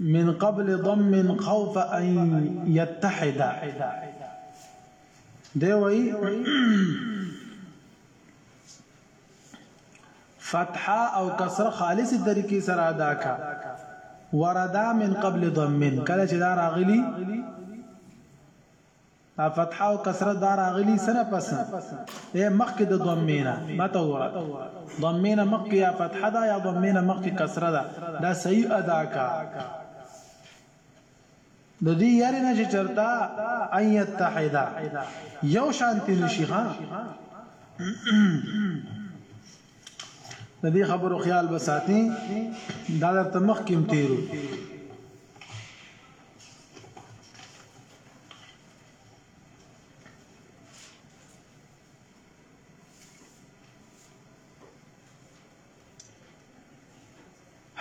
من قبل ضم خوف ان يتحد دی وای فتحه او کسره خالص طریقې سره ادا کا وردا من قبل ضم کله چې دا راغلی فتحه او کسره دا راغلی سره پس اے مخک د ضمینا ماته وره ضمینا مخک یا فتحه دا یا ضمینا مخک کسره دا دا صحیح ادا کا د دې یاري نه چې چرتا ایت تحیدا یو شانتی نشي ها د دې خبرو خیال بساتي دا درته مخ کې تیرو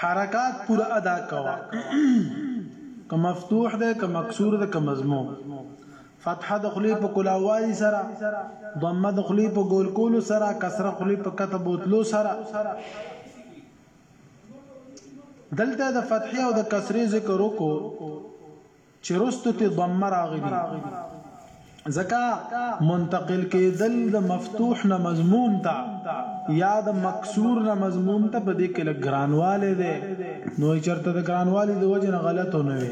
حرکات پورا ادا کوا که مفتوح ده که مکسور ده که مضموم فتح د خلی په کلاوالي سره ضمه د خلی په ګول کولو سره کسره خلی په کته بوتلو سره دلته د فتحې او د کسرې ذکر وکړو چې رستو ته ضمه راغلي ځکه منتقل کېدل د مفتوح نه مضموم ته یا د مکسور نه مضموم ته په دې کې لږ ګرانوالی دی نو چرته د ګرانوالي د وجه نه غلط نه وي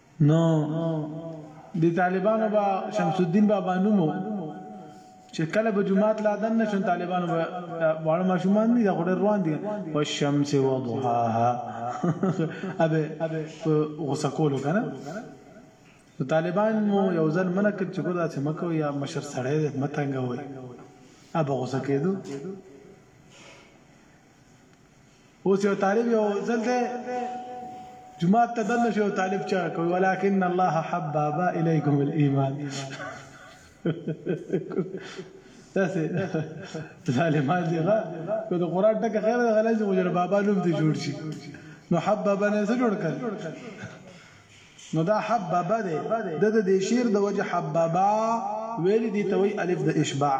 نو د طالبانو با شمس الدین بابا نومو چې کله به جمعات لا دن نشون طالبانو به واړه ماشومان دي دا خوري روان دي او شمس وضحاها ابه غوسه کولو کنه نو طالبان مو یو ځل منه کړ چې ګوره چې مکو یا مشر سړی دې متنګ وای ابا غوسه کېدو اوس یو طالب یو ځل دی جماعت ته دنه شو طالب چا کوي ولکن الله حبب الیکم الايمان تاسو ظالمان دي غا که د قران ټکه خیر ده غلای چې مجر بابا نوم دي جوړ شي نو حببا نه څه جوړ کړ نو دا حببا ده د د شیر د وجه حببا ویل دي توي الف د اشباع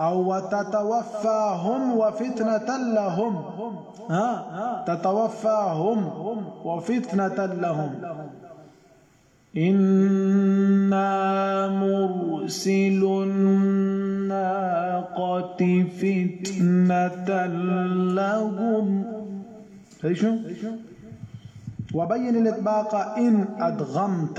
او وتتوفاهم وفتنه لهم ها تتوفاهم وفتنه لهم إنا مرسل الناقة فتنة لهم شو وبين الإطباق إن أدغمت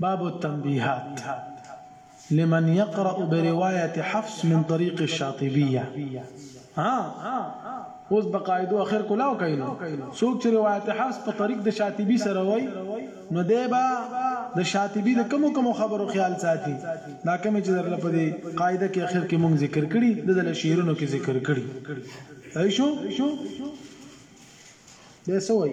باب التنبيهات لمن يقرأ برواية حفص من طريق الشاطبية ها اوس بقاعدو اخر کولاو کینو څوک چې روایت حفص په طریق د شاطبی سره وای نو دی با د شاطبی د کوم کوم خبرو خیال ساتي دا کوم چې درل په دې قاعده کې اخر کې مونږ ذکر کړي د دل شعرونو کې ذکر کړي ایشو به سوي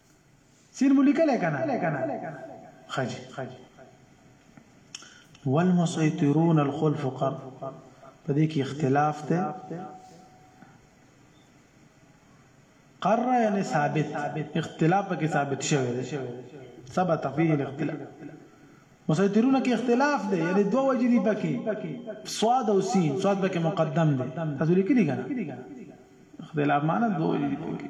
سین مو لیکل کنه خجی والمسيطرون الخلف قر په دې کې اختلاف ته قر یعنی ثابت اختلاف کې ثابت شوی دی ثبت فيه الاختلاف مسيطرون کې اختلاف دی یعنی دوه وجې دي پکې صاد او سین صاد پکې مقدم دی تاسو لیکلي کنه اختلاف معنی دوه وجې دي پکې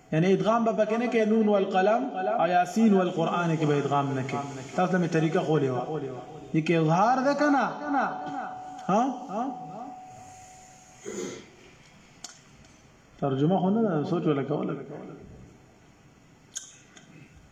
یعنی ادغام به پکې نه کې نون والقلم او یاسین والقران کې به ادغام نه کې تاسو ته می طریقه خولې وا دي کې اظهار ده کنه ها ترجمه خو نه سوچ ولا کوله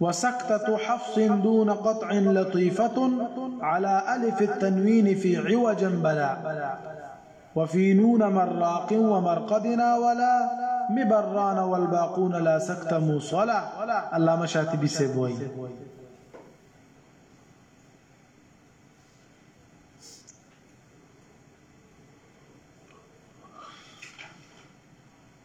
وسكتة حفص دون قطع لطيفة على ألف التنوين في عوجا بلا وفي نون مراق ومرقدنا ولا مبران والباقون لا سكت موصلا الله مشاتي بسيبوي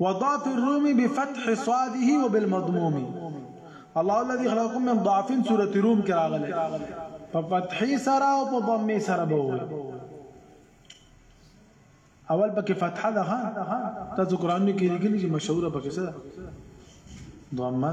وضعف الروم بفتح صاده وبالمضموم الله الذي خلقكم من ضعف سورة روم کې راغله په فتحي سره او په ضمي سره به وي اول پکې فتحه ده تاسو قران کې لیکلي چې مشهوره پکې څه ضمه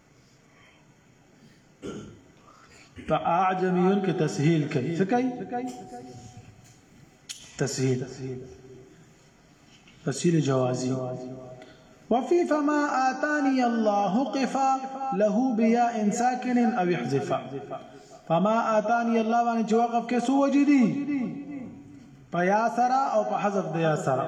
په اعجمیون کې تسهیل کوي څه کوي تسهیل تسهیل جوازي وفي فما آتاني الله قفا له بياء ساكن او يحذفا فما آتاني الله باندې چې وقف کې سو وجدي پیا سرا او په حذف دیا سرا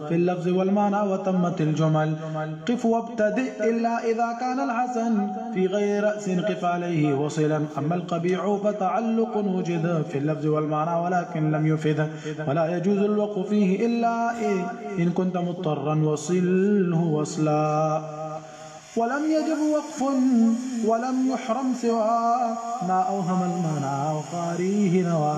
في اللفظ والمعنى وتمت الجمل قف وابتدئ إلا إذا كان الحسن في غير رأس قف عليه وصلا أما القبيع فتعلق وجد في اللفظ والمعنى ولكن لم يفد ولا يجوز الوقف فيه إلا إيه إن كنت مضطرا وصله وصلا ولم يجب وقف ولم يحرم سوى ما أوهم المعنى وقاريه نوى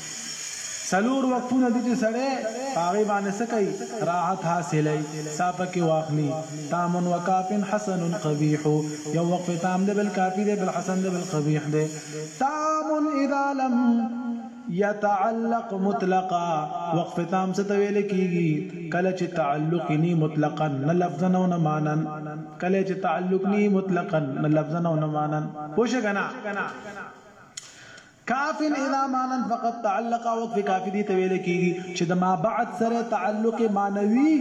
څلور وقفونه دي چې سړی په هغې باندې څه کوي؟ راحت حاصلوي، ساه پکې واخلي، تام وکاف حسن قبیح، یو وقف تام دی، بل کافي دی، بل حسن دی، بل قبیح دی. تام اذا لم یتعلق مطلقا، وقف تام څه ته ویل کېږي؟ کله چې تعلق یې نه وي مطلقاً، نه لفظاً او نه معناً. کله یې چې تعلق نه وي مطلقاً، نه لفظاً او نه معناً. پوه شوې که نه؟ کاف اذا معنی فقط تعلق وقف کافی دی ته ویل کیږي چې د ما بعد سره تعلق معنوي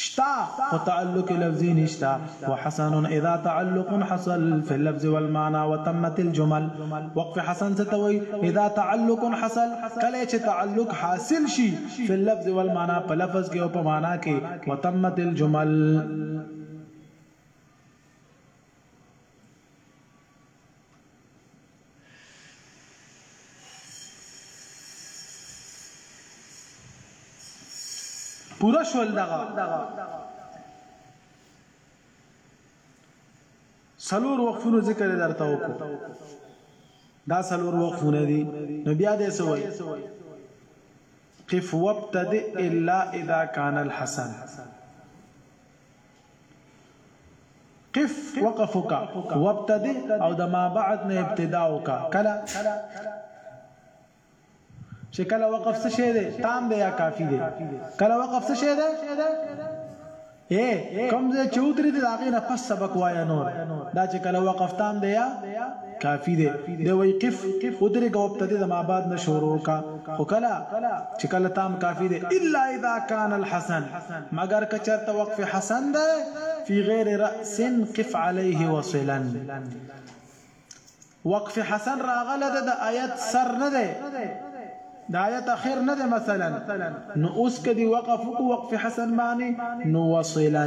شتا خو تعلق لفظي نشتا وحسن اذا تعلق حصل في اللفظ والمعنى وتمت الجمل وقف حسن ستوي اذا تعلق حصل کله چې تعلق حاصل شي في اللفظ والمعنى په لفظ کې او په معنا کې وتمت الجمل پورا شول دغه سلور وقفونو ذکر درته وکړو دا سلور وقفونه دي نو بیا دې سوي قف وابتدئ الا اذا كان الحسن قف وقف وکا وابتدئ او د ما بعد نه ابتدا وکا کله چې کله وقف څه شه ده تام ده یا کافی ده کله وقف څه شه ده اے کم ځای چوتری ده هغه نه پس سبق وایا نور دا چې کله وقف تام ده یا کافی دی د ویقف ودرګه وبتدی د مابعد نه شروع کا خو کله چې کله تام کافی دی الا اذا كان الحسن مگر که چرته وقف حسن ده فی غیر راس قف علیه وصلا وقف حسن راغله د آیت سر نه ده د آیت اخر نه ده مثلا نو اوس کدی وقف کو وقف حسن معنی نو وصلا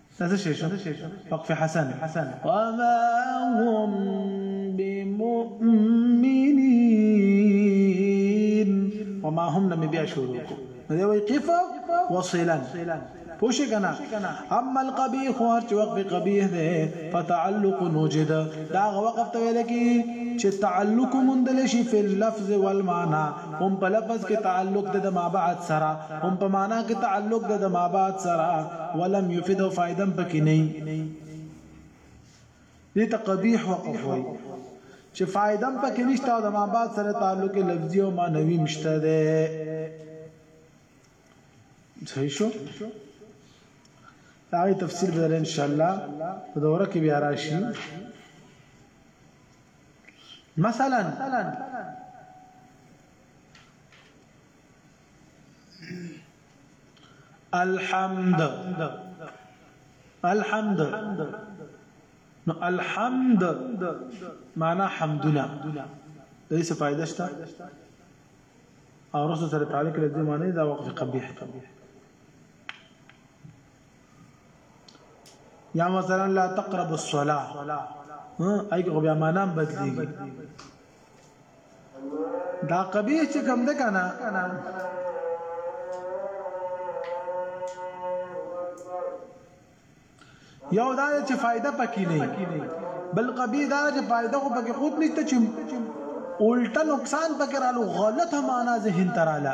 وقف حسن وما هم بمؤمنين وما هم لم بیا شروع کو نو وی قف وصلا پوشه کنا اما القبيح هر چې وقف قبيح ده فتعلق نوجد دا وقف ته ویل کی چې تعلق مندل شي په لفظ والمعنى هم په لفظ کې تعلق د د مابعد سره هم په معنا کې تعلق د د مابعد سره ولم يفيد فائدم پکې نه دي ته قبيح وقف وي چې فائدم پکې نشته او د مابعد سره تعلق لفظي او معنوي مشته ده صحیح شو دا تفصیل به ان شاء الله په دوره کې بیا راشي مثلا الحمد الحمد نو الحمد معنا حمدنا د څه فائدہ شته او رسو سره تعلق لري معنی دا وقف قبیح یا مثلا لا تقرب الصلاه ها ایګه خو بیا معنا بدلیږي دا قبیح چې کوم ده کنه یو دا چې فائدہ پکې نه بل قبیح دا چې فائدہ خو پکې خود نشته چې الټا نقصان پکې رالو غلطه معنا ذهن تراله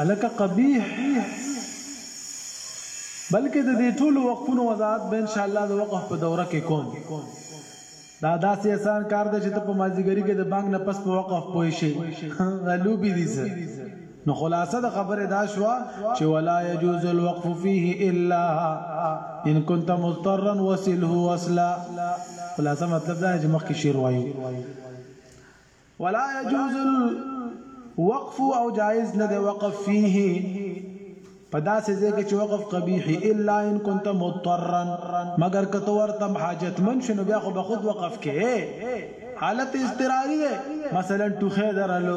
الکه قبیح بلکې د دې ټولو وقفونو وضاحت به ان شاء الله د وقف په دوره کې کوم دا داسې اسان کار دی چې ته په مازیګری کې د بانک نه پس په وقف پوي شي دا لوبي دي سه نو خلاصه د خبره دا شو چې ولا يجوز الوقف فيه الا ان كنت مضطرا وصله وصلا خلاصه مطلب دا چې مخکې شیر وایو ولا يجوز الوقف او جائز نه دی وقف فيه پدا سه ځکه چې وقف قبيح الا ان كنت مضطرا مگر کته ورته حاجت من شنو بیا خو به خود وقف کې حالت اضطراری ده مثلا ټوخه درلو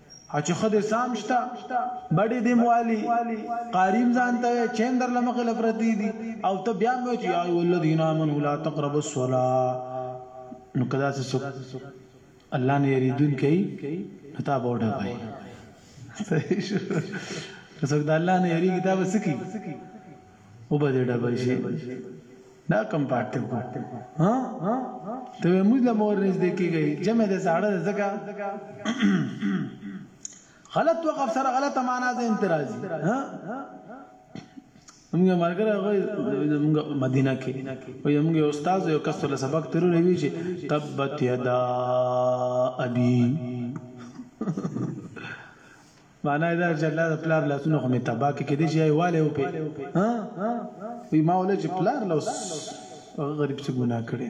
ها چې خدای سام شته بډې دې موالي قاریم ځان ته چین در لمخې لپرتی دي او ته بیا مې چې یا الذین آمنوا لا تقربوا الصلاة نو کدا څه څوک الله نه یریدون کوي تا بوډه پي څوک د الله نه یری کتاب سکی او به دې ډبه شي دا کم پات ته کو ها ته موږ له مور نږدې کیږي جمع دې ساړه زګه غلط وقف سره غلطه معنا ده انتراضي ها موږ مرګره غوي موږ مدینه کې او موږ استاد یو کس له سبق ترو روي چې تبت یدا ابي معنی یې دا ده چې الله د پلار لاسونه خو مې تباه کړي کېدای شي یا یې والی وپې ها وایي ما وله چې پلار له اوس هغه غریب څه ګناه کړې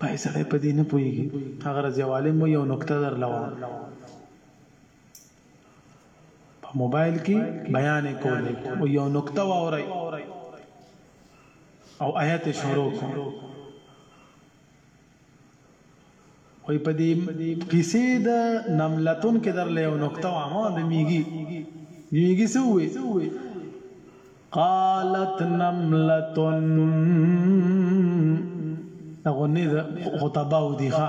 پای سړی په دې نه پوهېږي هغه ورځ یو عالم وایي یو نکته درله وایم په موبایل کې بیان یې کولې او یو نکته واورئ او آیت شروع کړئ وای په دې کیسې د نملتون کې در له یو نقطه وامه د میګي میګي څه وې قالت نملتون هغه نه خطبه ودی ښا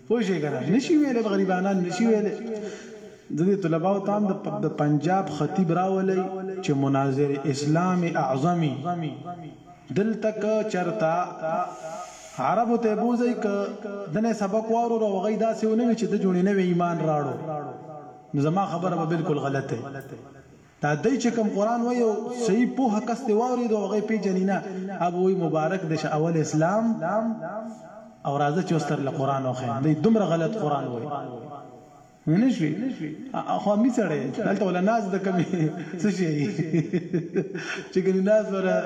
پوه شوې کنه نشي ویلې غریبانان نشي ویلې د دې طلباو تام د پنجاب خطیب راولي چې مناظر اسلام اعظمي دلته ک چرتا عربو ته بوزي ک دنه سبق وورو رو غي داسې ونوي چې د جوړې نه ایمان راړو نو زما خبره به بالکل غلطه دا دی چې کوم قران وای او صحیح پوهه کس ته واورید او غي پیجنې نه اب وای مبارک دې شه اول اسلام او راځه چې استر له قران او خیم دې دومره غلط قران وای نه شوي خو می سره دلته ولا ناز د کمی څه شي چې ګنې ناز ولا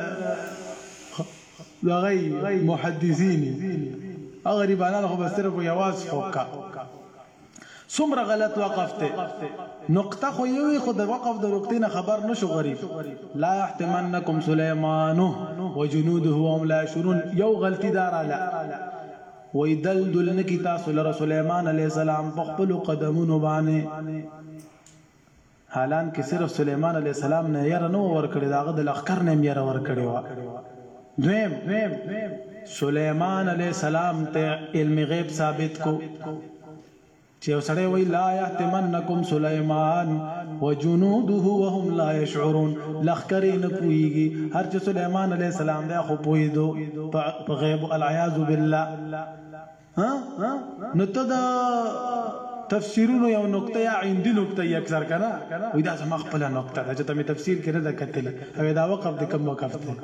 دغی محدثین هغه غریبانو خو بس صرف یواز خوکا څومره غلط وقف دی نقطه خو یو وي خو د وقف د نقطې نه خبر نه شو غریب لا يحتمنکم سليمان وجنوده وهم لا يشعرون یو غلطي دار لا وای دل دل نکی تاسو لره سليمان عليه السلام په خپل قدمونو باندې حالان کې صرف سلیمان علیه السلام نه یره نه ورکړې داغه د لخر نه یره ورکړې و دویم سلیمان علیه السلام ته علم غیب ثابت کو چې وسړی وی لا یحتمنکم سليمان وجنوده وهم لا يشعرون لخرې نه پويږي هر چې سليمان عليه السلام دا خو پوي دو په غيب العياذ بالله ها نو ته دا تفسیرونو یو نقطه یا عندي نقطه یې اکثر کنه وای دا زما خپل نقطه ده چې ته مې تفسیر کې نه ده کتلې او دا وقف د کوم وقف دی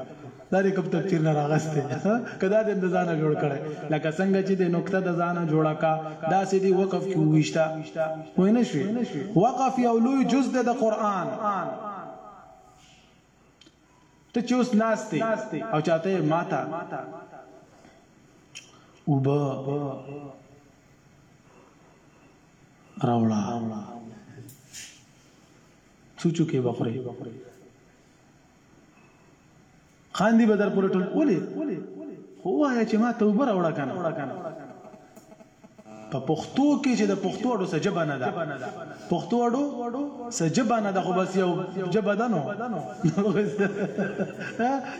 دا د کوم تفسیر نه راغسته کدا د ځانه جوړ کړي لکه څنګه چې د نقطه د ځانه جوړه کا دا سې دی وقف کې وښتا وای نه شي وقف یو لوی جز ده د قران ته چې اوس ناست او چاته ماته وبه راوړه سوچو کې بخوري خان دی بدر پر ټول ولي خو وای چې ما توبه راوړه کنه په پښتو کې چې د پښتو اړو څه جبه نه ده پښتو اړو څه جبه نه ده خو بس یو جبه ده نو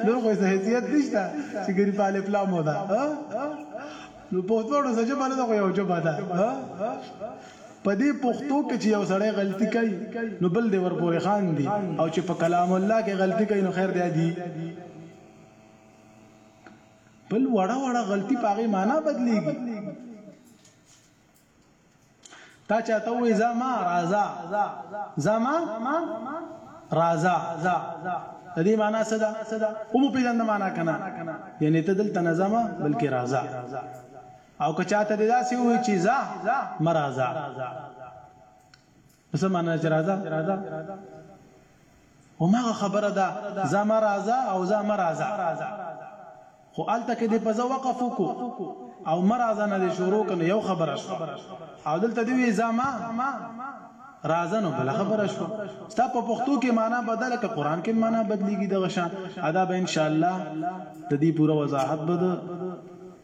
نور خو څه حیثیت نشته چې ګری په الف لام ده نو پښتو اړو څه جبه نه ده خو یو جبه ده په دې پښتو کې چې یو سړی غلطي کوي نو بل دی ورپورې خان دی او چې په کلام الله کې غلطي کوي نو خیر دی دی بل وړه وړه غلطي پاغي معنا بدليږي تا چاته وې زما رازا زما رازا د دې معنا څه ده او مو پیژند معنا کنه یعنی ته دلته نه زما بلکې رازا او که چاته دې داسې وې چې زا مرزا څه معنا چې راځه همغه خبره ده زه ما راځه او زه ما راځه خو الته کې دې په زه وقف وکړو او ما راځه نه دې شروع کنه یو خبره شو او دلته دې وی زه ما راځه نو بل خبره شو ستا په پښتو کې معنا بدله ک قران کې معنا بدليږي دغه شان ادا به ان شاء الله د دې پوره وضاحت بده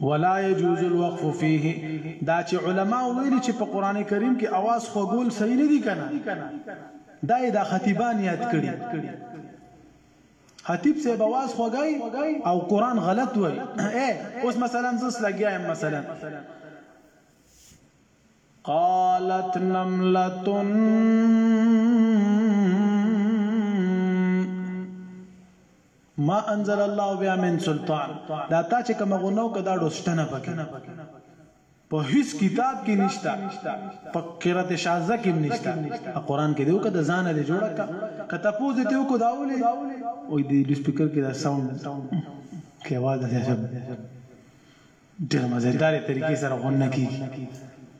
ولا يجوز الوقف فيه دا چې علما ویلي چې په قران کریم کې اواز خوګول صحیح نه دي کنه دا د خطیبان یاد کړي خطیب سے بواز خوګای او قران غلط وای اے اوس مثلا زس لګیایم مثلا قالت نملة ما انزل الله بیا من سلطان دا تا چې کوم غنو کدا ډوستنه پکې په هیڅ کتاب کې نشتا په قرات شاذه کې نشتا قرآن کې دیو کده ځان له جوړه کا کته پوز ته یو کو داولې او دې سپیکر کې دا ساوند کې आवाज ده ډېر مزیدارې طریقې سره غون نه کیږي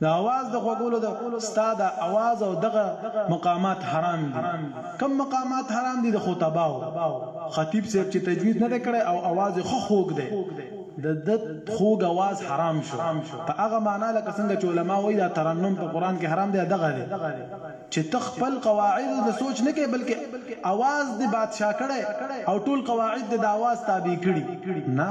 د اواز د خوګولو د ستا د اواز او دغه مقامات حرام دي کم مقامات حرام دي د خطباو خطیب صاحب چې تجوید نه کړي او اواز خو خوګ دی د د خوګ اواز حرام شو په هغه معنا لکه څنګه چې علما وایي دا ترنم په قران کې حرام دی دغه دی چې تخپل قواعد د سوچ نه کې بلکې اواز دی بادشاہ کړي او ټول قواعد د اواز تابع کړي نه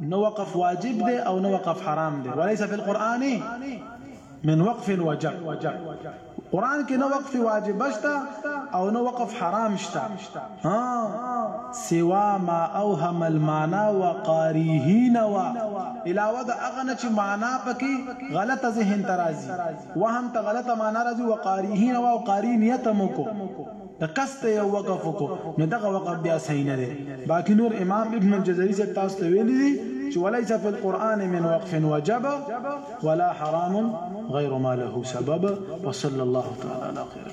نه وقف واجب دی او نه وقف حرام دی وليس في القرآن من وقف وجب قرآن کې نه وقف واجب شته او نه وقف حرام شته ها سوا ما اوهم المانا وقاريه نوا علاوه د هغه نه چې معنا پکې غلطه ذهن ترازي وهم ته غلطه معنا راځي وقاريه نوا او قاری نیت مو کو د قصد یو وقف وکړو نو دغه وقف بیا صحیح نه دی باقی نور امام ابن الجزری سے تاسو ته ویلی دی چې وليس فی القرآن من وقف وجب ولا حرام غیر ما له سبب وصلی الله تعالی علی خیر